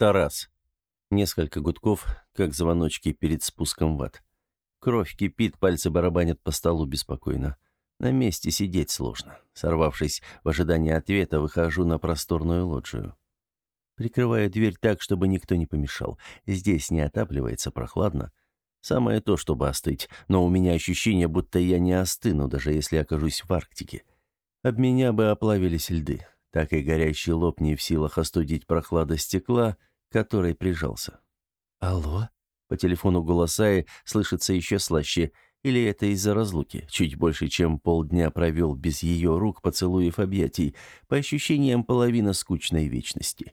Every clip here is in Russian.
Тарас. Несколько гудков, как звоночки перед спуском в ад. Кровь кипит, пальцы барабанят по столу беспокойно. На месте сидеть сложно. Сорвавшись в ожидании ответа, выхожу на просторную лоджию. Прикрываю дверь так, чтобы никто не помешал. Здесь не отапливается, прохладно. Самое то, чтобы остыть, но у меня ощущение, будто я не остыну, даже если окажусь в Арктике. Об меня бы оплавились льды. Так и горящий лоб не в силах остудить прохлада стекла, которой прижался. «Алло?» По телефону голоса слышится еще слаще – или это из-за разлуки? Чуть больше, чем полдня провел без ее рук, поцелуев, объятий. По ощущениям, половина скучной вечности.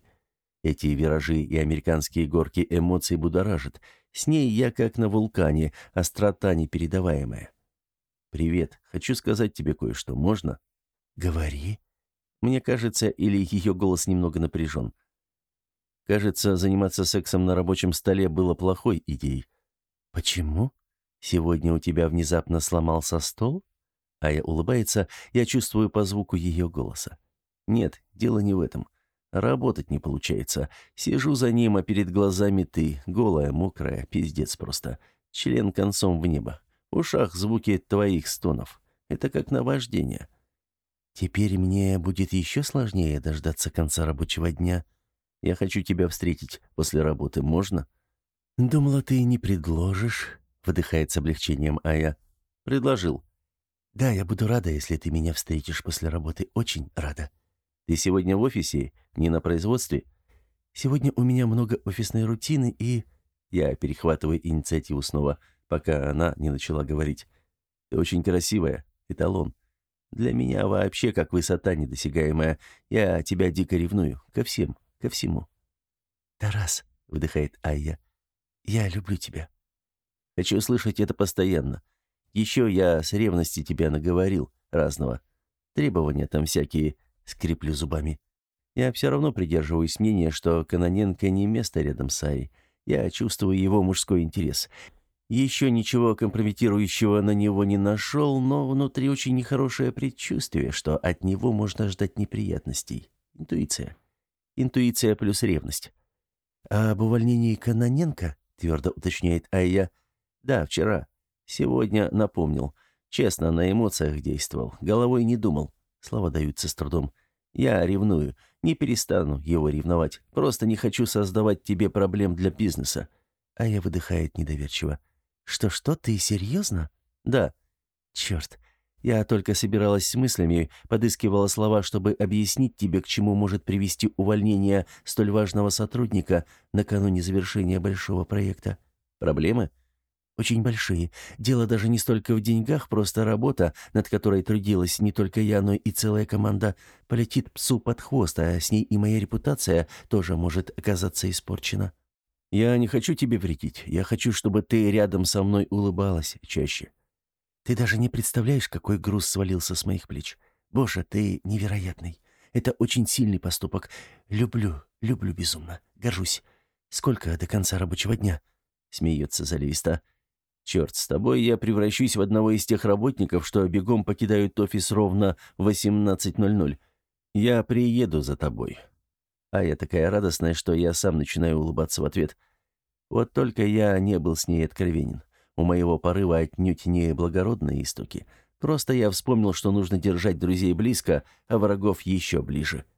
Эти виражи и американские горки эмоций будоражат. С ней я как на вулкане, острота непередаваемая. «Привет. Хочу сказать тебе кое-что. Можно?» «Говори». Мне кажется, или ее голос немного напряжен. Кажется, заниматься сексом на рабочем столе было плохой идеей. «Почему?» Сегодня у тебя внезапно сломался стол?» Ая улыбается, я чувствую по звуку ее голоса. «Нет, дело не в этом. Работать не получается. Сижу за ним, а перед глазами ты, голая, мокрая, пиздец просто. Член концом в небо. В ушах звуки твоих стонов. Это как наваждение. Теперь мне будет еще сложнее дождаться конца рабочего дня. Я хочу тебя встретить после работы, можно?» «Думала, ты не предложишь» выдыхает с облегчением Ая. Предложил. Да, я буду рада, если ты меня встретишь после работы. Очень рада. Ты сегодня в офисе, не на производстве? Сегодня у меня много офисной рутины и... Я перехватываю инициативу снова, пока она не начала говорить. Ты очень красивая, эталон. Для меня вообще как высота недосягаемая. Я тебя дико ревную. Ко всем, ко всему. «Тарас», — выдыхает Айя, — «я люблю тебя». Хочу слышать это постоянно. Еще я с ревности тебя наговорил разного. Требования там всякие, скреплю зубами. Я все равно придерживаюсь мнения, что Каноненко не место рядом с Аей. Я чувствую его мужской интерес. Еще ничего компрометирующего на него не нашел, но внутри очень нехорошее предчувствие, что от него можно ждать неприятностей. Интуиция. Интуиция плюс ревность. А об увольнении Каноненко, твердо уточняет Айя, — «Да, вчера. Сегодня напомнил. Честно, на эмоциях действовал. Головой не думал. Слова даются с трудом. Я ревную. Не перестану его ревновать. Просто не хочу создавать тебе проблем для бизнеса». А я выдыхает недоверчиво. «Что-что, ты серьезно?» «Да». «Черт. Я только собиралась с мыслями, подыскивала слова, чтобы объяснить тебе, к чему может привести увольнение столь важного сотрудника накануне завершения большого проекта. Проблемы?» Очень большие. Дело даже не столько в деньгах, просто работа, над которой трудилась не только я, но и целая команда, полетит псу под хвост, а с ней и моя репутация тоже может оказаться испорчена. Я не хочу тебе вредить. Я хочу, чтобы ты рядом со мной улыбалась чаще. Ты даже не представляешь, какой груз свалился с моих плеч. Боже, ты невероятный. Это очень сильный поступок. Люблю, люблю безумно. Горжусь. Сколько до конца рабочего дня? Смеется заливисто. Черт, с тобой я превращусь в одного из тех работников, что бегом покидают офис ровно в 18.00. Я приеду за тобой. А я такая радостная, что я сам начинаю улыбаться в ответ. Вот только я не был с ней откровенен. У моего порыва отнюдь не благородные истоки. Просто я вспомнил, что нужно держать друзей близко, а врагов еще ближе. —